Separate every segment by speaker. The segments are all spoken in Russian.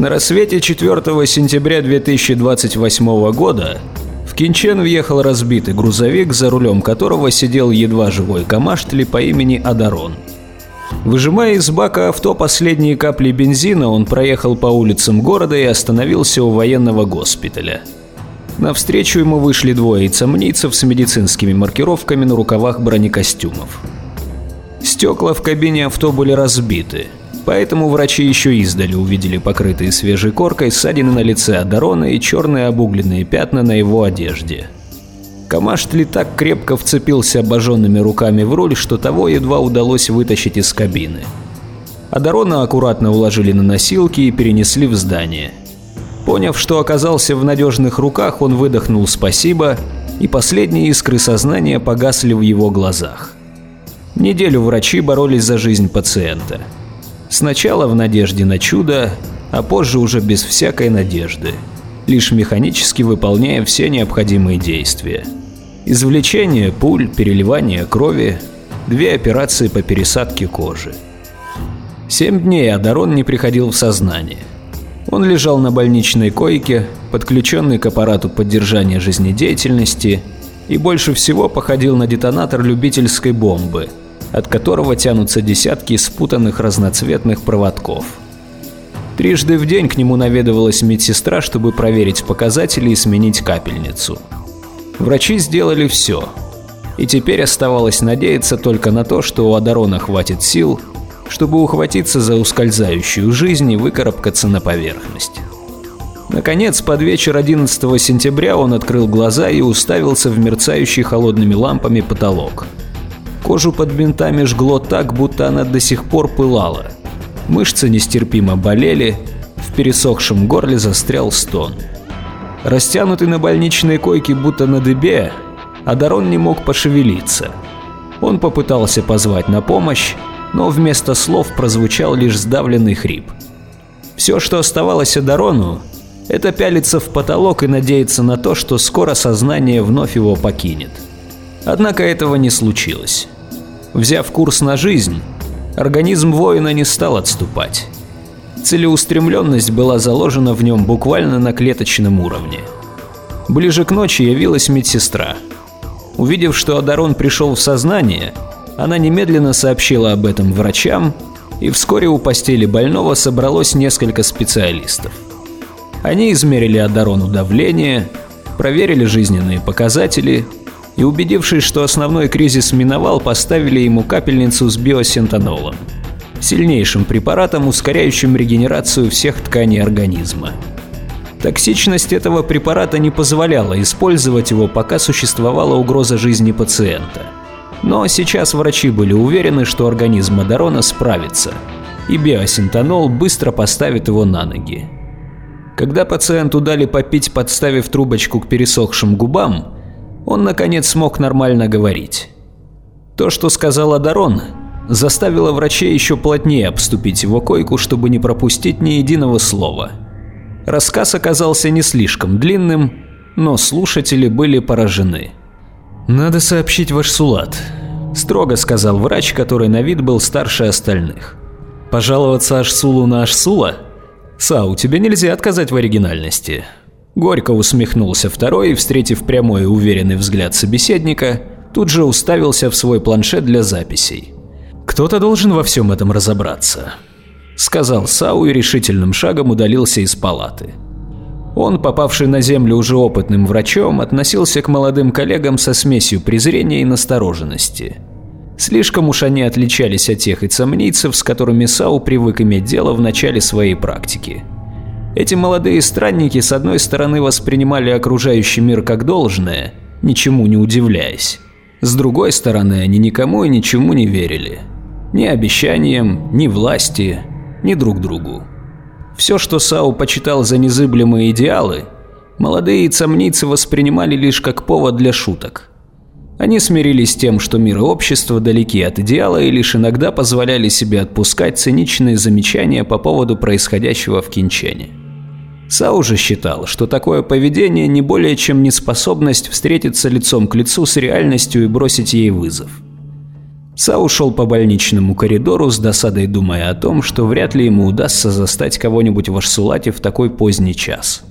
Speaker 1: На рассвете 4 сентября 2028 года в Кинчен въехал разбитый грузовик, за рулем которого сидел едва живой камаштли по имени Адарон. Выжимая из бака авто последние капли бензина, он проехал по улицам города и остановился у военного госпиталя. Навстречу ему вышли двое яйцомнийцев с медицинскими маркировками на рукавах бронекостюмов. Стекла в кабине авто были разбиты, поэтому врачи еще издали увидели покрытые свежей коркой ссадины на лице Адарона и черные обугленные пятна на его одежде. Камаштли так крепко вцепился обожженными руками в руль, что того едва удалось вытащить из кабины. Адарона аккуратно уложили на носилки и перенесли в здание. Поняв, что оказался в надежных руках, он выдохнул «спасибо», и последние искры сознания погасли в его глазах. Неделю врачи боролись за жизнь пациента. Сначала в надежде на чудо, а позже уже без всякой надежды, лишь механически выполняя все необходимые действия. Извлечение пуль, переливание крови, две операции по пересадке кожи. Семь дней Адарон не приходил в сознание. Он лежал на больничной койке, подключенный к аппарату поддержания жизнедеятельности, и больше всего походил на детонатор любительской бомбы, от которого тянутся десятки спутанных разноцветных проводков. Трижды в день к нему наведывалась медсестра, чтобы проверить показатели и сменить капельницу. Врачи сделали все, и теперь оставалось надеяться только на то, что у Адарона хватит сил, чтобы ухватиться за ускользающую жизнь и выкарабкаться на поверхность. Наконец, под вечер 11 сентября он открыл глаза и уставился в мерцающий холодными лампами потолок. Кожу под бинтами жгло так, будто она до сих пор пылала. Мышцы нестерпимо болели, в пересохшем горле застрял стон. Растянутый на больничной койке, будто на дыбе, Адарон не мог пошевелиться. Он попытался позвать на помощь, но вместо слов прозвучал лишь сдавленный хрип. Все, что оставалось Адарону, это пялиться в потолок и надеяться на то, что скоро сознание вновь его покинет. Однако этого не случилось. Взяв курс на жизнь, организм воина не стал отступать. Целеустремленность была заложена в нем буквально на клеточном уровне. Ближе к ночи явилась медсестра. Увидев, что Адарон пришел в сознание, она немедленно сообщила об этом врачам, и вскоре у постели больного собралось несколько специалистов. Они измерили Адарону давление, проверили жизненные показатели и, убедившись, что основной кризис миновал, поставили ему капельницу с биосинтанолом сильнейшим препаратом, ускоряющим регенерацию всех тканей организма. Токсичность этого препарата не позволяла использовать его, пока существовала угроза жизни пациента. Но сейчас врачи были уверены, что организм Адарона справится, и биосинтанол быстро поставит его на ноги. Когда пациенту дали попить, подставив трубочку к пересохшим губам, он наконец смог нормально говорить. То, что сказал Адарон, заставило врачей еще плотнее обступить его койку, чтобы не пропустить ни единого слова. Рассказ оказался не слишком длинным, но слушатели были поражены. «Надо сообщить ваш Сулат», – строго сказал врач, который на вид был старше остальных. «Пожаловаться Ашсулу на Ашсула? Сау, тебе нельзя отказать в оригинальности». Горько усмехнулся второй, встретив прямой и уверенный взгляд собеседника, тут же уставился в свой планшет для записей. «Кто-то должен во всем этом разобраться», — сказал Сау и решительным шагом удалился из палаты. Он, попавший на землю уже опытным врачом, относился к молодым коллегам со смесью презрения и настороженности. Слишком уж они отличались от тех ицамнийцев, с которыми Сау привык иметь дело в начале своей практики. Эти молодые странники с одной стороны воспринимали окружающий мир как должное, ничему не удивляясь. С другой стороны, они никому и ничему не верили. Ни обещаниям, ни власти, ни друг другу. Все, что Сау почитал за незыблемые идеалы, молодые цамницы воспринимали лишь как повод для шуток. Они смирились с тем, что мир и общество далеки от идеала и лишь иногда позволяли себе отпускать циничные замечания по поводу происходящего в Кинчене. Сау же считал, что такое поведение не более чем неспособность встретиться лицом к лицу с реальностью и бросить ей вызов. Са ушел по больничному коридору с досадой думая о том, что вряд ли ему удастся застать кого-нибудь в Ашсулате в такой поздний час.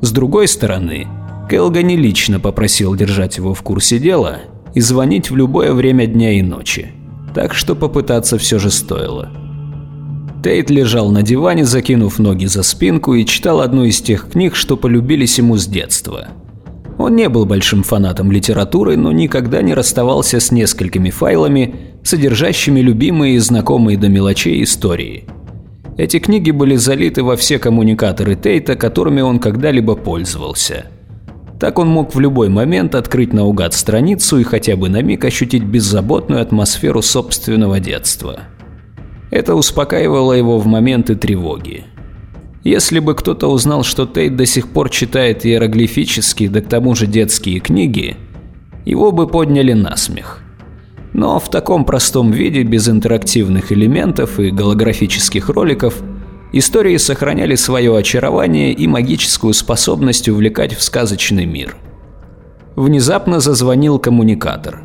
Speaker 1: С другой стороны, Келгани лично попросил держать его в курсе дела и звонить в любое время дня и ночи, так что попытаться все же стоило. Тейт лежал на диване, закинув ноги за спинку и читал одну из тех книг, что полюбились ему с детства – он не был большим фанатом литературы, но никогда не расставался с несколькими файлами, содержащими любимые и знакомые до мелочей истории. Эти книги были залиты во все коммуникаторы Тейта, которыми он когда-либо пользовался. Так он мог в любой момент открыть наугад страницу и хотя бы на миг ощутить беззаботную атмосферу собственного детства. Это успокаивало его в моменты тревоги. Если бы кто-то узнал, что Тейт до сих пор читает иероглифические, да к тому же детские книги, его бы подняли на смех. Но в таком простом виде, без интерактивных элементов и голографических роликов, истории сохраняли свое очарование и магическую способность увлекать в сказочный мир. Внезапно зазвонил коммуникатор.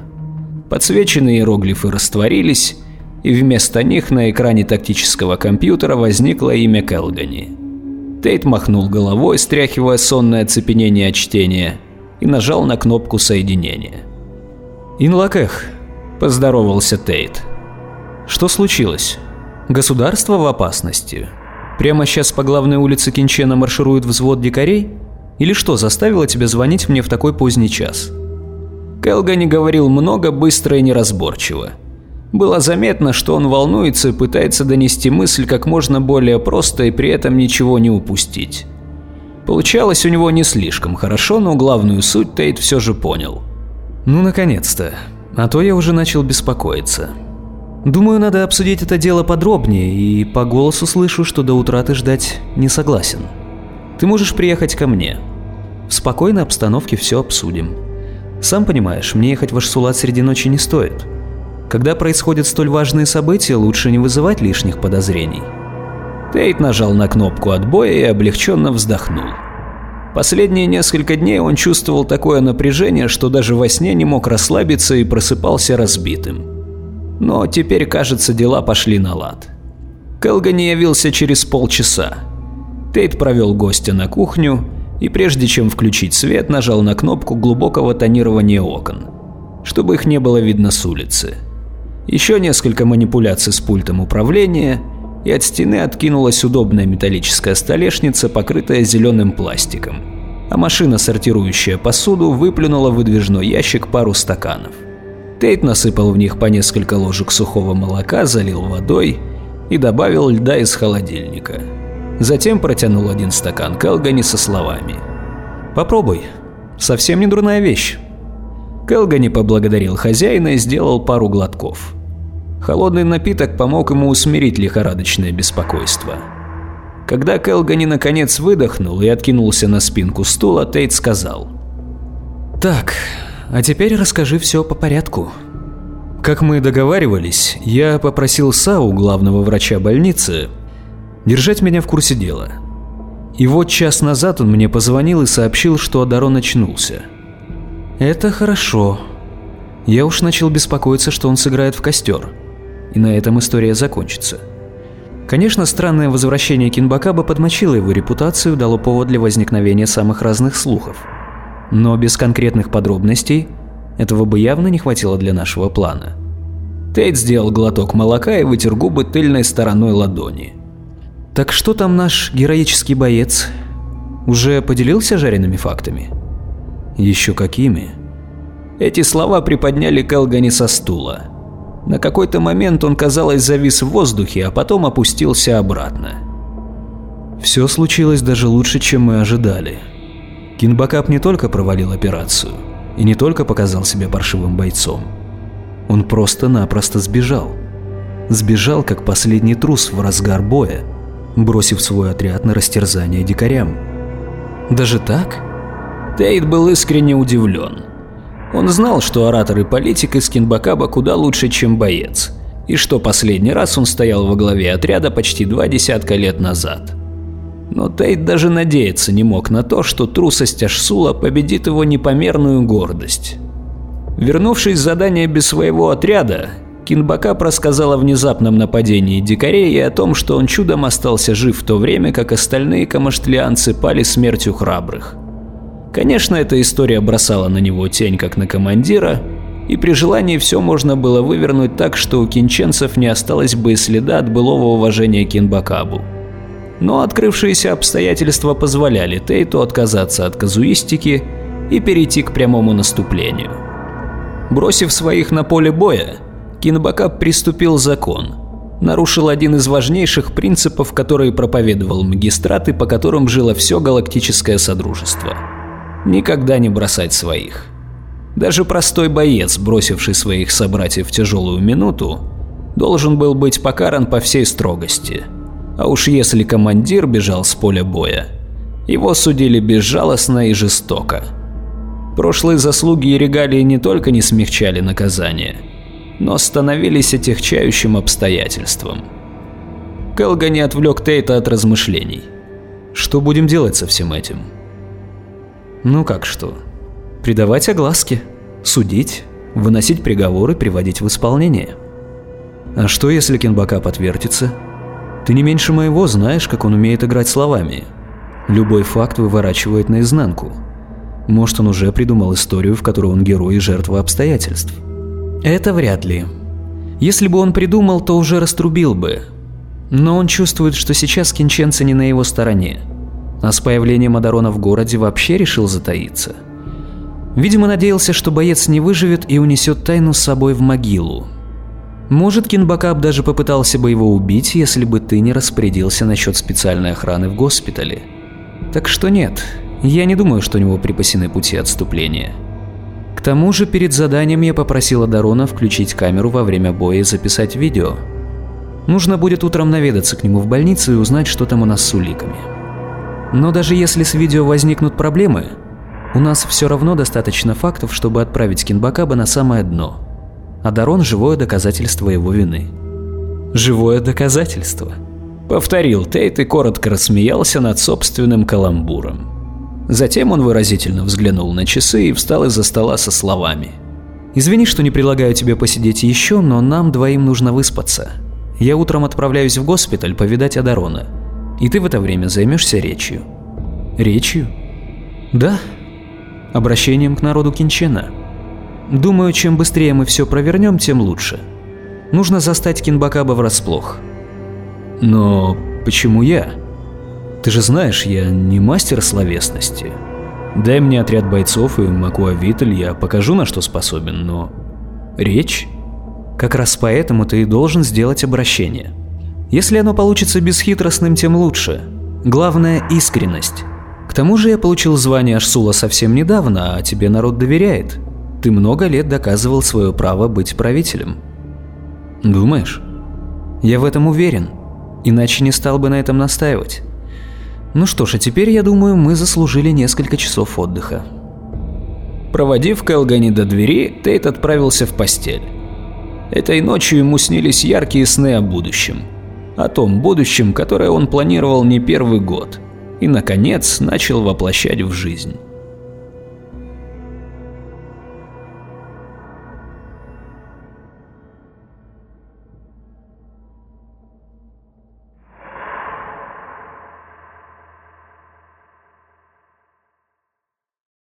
Speaker 1: Подсвеченные иероглифы растворились, и вместо них на экране тактического компьютера возникло имя Келгани. Тейт махнул головой, стряхивая сонное оцепенение от чтения, и нажал на кнопку соединения. «Инлакех», – поздоровался Тейт. «Что случилось? Государство в опасности? Прямо сейчас по главной улице Кинчена марширует взвод дикарей? Или что заставило тебя звонить мне в такой поздний час?» Келгани говорил много, быстро и неразборчиво. Было заметно, что он волнуется и пытается донести мысль как можно более просто и при этом ничего не упустить. Получалось у него не слишком хорошо, но главную суть Тейт все же понял. Ну наконец-то, а то я уже начал беспокоиться. Думаю, надо обсудить это дело подробнее, и по голосу слышу, что до утра ты ждать не согласен. Ты можешь приехать ко мне. В спокойной обстановке все обсудим. Сам понимаешь, мне ехать в Ашсулат среди ночи не стоит. Когда происходят столь важные события, лучше не вызывать лишних подозрений. Тейт нажал на кнопку отбоя и облегченно вздохнул. Последние несколько дней он чувствовал такое напряжение, что даже во сне не мог расслабиться и просыпался разбитым. Но теперь, кажется, дела пошли на лад. Келгани явился через полчаса. Тейт провел гостя на кухню и прежде чем включить свет, нажал на кнопку глубокого тонирования окон, чтобы их не было видно с улицы. Еще несколько манипуляций с пультом управления, и от стены откинулась удобная металлическая столешница, покрытая зеленым пластиком, а машина, сортирующая посуду, выплюнула в выдвижной ящик пару стаканов. Тейт насыпал в них по несколько ложек сухого молока, залил водой и добавил льда из холодильника. Затем протянул один стакан Келгани со словами. «Попробуй. Совсем не дурная вещь». Келгани поблагодарил хозяина и сделал пару глотков. Холодный напиток помог ему усмирить лихорадочное беспокойство. Когда Келгани наконец выдохнул и откинулся на спинку стула, Тейт сказал. «Так, а теперь расскажи все по порядку». Как мы договаривались, я попросил Сау, главного врача больницы, держать меня в курсе дела. И вот час назад он мне позвонил и сообщил, что Адарон очнулся. Это хорошо. Я уж начал беспокоиться, что он сыграет в костер. И на этом история закончится. Конечно, странное возвращение Кинбакаба подмочило его репутацию, дало повод для возникновения самых разных слухов. Но без конкретных подробностей этого бы явно не хватило для нашего плана. Тейт сделал глоток молока и вытер губы тыльной стороной ладони. «Так что там наш героический боец? Уже поделился жареными фактами?» Еще какими? Эти слова приподняли Келгани со стула. На какой-то момент он, казалось, завис в воздухе, а потом опустился обратно. Все случилось даже лучше, чем мы ожидали. Кинбакап не только провалил операцию, и не только показал себя паршивым бойцом. Он просто-напросто сбежал. Сбежал, как последний трус в разгар боя, бросив свой отряд на растерзание дикарям. Даже так? Тейт был искренне удивлен. Он знал, что оратор и политик из Кинбакаба куда лучше, чем боец, и что последний раз он стоял во главе отряда почти два десятка лет назад. Но Тейт даже надеяться не мог на то, что трусость Ашсула победит его непомерную гордость. Вернувшись с задания без своего отряда, Кинбака рассказал о внезапном нападении дикарей и о том, что он чудом остался жив в то время, как остальные камаштлианцы пали смертью храбрых. Конечно, эта история бросала на него тень как на командира, и при желании все можно было вывернуть так, что у кинченцев не осталось бы и следа от былого уважения к Кинбакабу. Но открывшиеся обстоятельства позволяли Тейту отказаться от казуистики и перейти к прямому наступлению. Бросив своих на поле боя, Кинбакаб приступил закон, нарушил один из важнейших принципов, которые проповедовал магистрат и по которым жило все галактическое содружество – никогда не бросать своих. Даже простой боец, бросивший своих собратьев в тяжелую минуту, должен был быть покаран по всей строгости. А уж если командир бежал с поля боя, его судили безжалостно и жестоко. Прошлые заслуги и регалии не только не смягчали наказание, но становились отягчающим обстоятельством. Келга не отвлек Тейта от размышлений. Что будем делать со всем этим? Ну как что? Придавать огласке, судить, выносить приговоры, приводить в исполнение. А что, если Кенбака подвертится? Ты не меньше моего знаешь, как он умеет играть словами. Любой факт выворачивает наизнанку. Может, он уже придумал историю, в которой он герой и жертва обстоятельств. Это вряд ли. Если бы он придумал, то уже раструбил бы. Но он чувствует, что сейчас кинченцы не на его стороне. А с появлением Адарона в городе вообще решил затаиться. Видимо, надеялся, что боец не выживет и унесет тайну с собой в могилу. Может, Кинбакаб даже попытался бы его убить, если бы ты не распорядился насчет специальной охраны в госпитале. Так что нет, я не думаю, что у него припасены пути отступления. К тому же, перед заданием я попросила Дарона включить камеру во время боя и записать видео. Нужно будет утром наведаться к нему в больницу и узнать, что там у нас с уликами. Но даже если с видео возникнут проблемы, у нас все равно достаточно фактов, чтобы отправить Кинбакаба на самое дно. А Дарон – живое доказательство его вины. Живое доказательство. Повторил Тейт и коротко рассмеялся над собственным каламбуром. Затем он выразительно взглянул на часы и встал из-за стола со словами. «Извини, что не предлагаю тебе посидеть еще, но нам двоим нужно выспаться. Я утром отправляюсь в госпиталь повидать Адарона, и ты в это время займешься речью». «Речью?» «Да, обращением к народу Кинчена. Думаю, чем быстрее мы все провернем, тем лучше. Нужно застать Кинбакаба врасплох. Но почему я? Ты же знаешь, я не мастер словесности. Дай мне отряд бойцов и Макуавитль, я покажу, на что способен, но... Речь? Как раз поэтому ты и должен сделать обращение. Если оно получится бесхитростным, тем лучше. Главное – искренность тому же я получил звание Ашсула совсем недавно, а тебе народ доверяет. Ты много лет доказывал свое право быть правителем. Думаешь? Я в этом уверен, иначе не стал бы на этом настаивать. Ну что ж, а теперь, я думаю, мы заслужили несколько часов отдыха. Проводив Кэлгани до двери, Тейт отправился в постель. Этой ночью ему снились яркие сны о будущем. О том будущем, которое он планировал не первый год – и, наконец, начал воплощать в жизнь.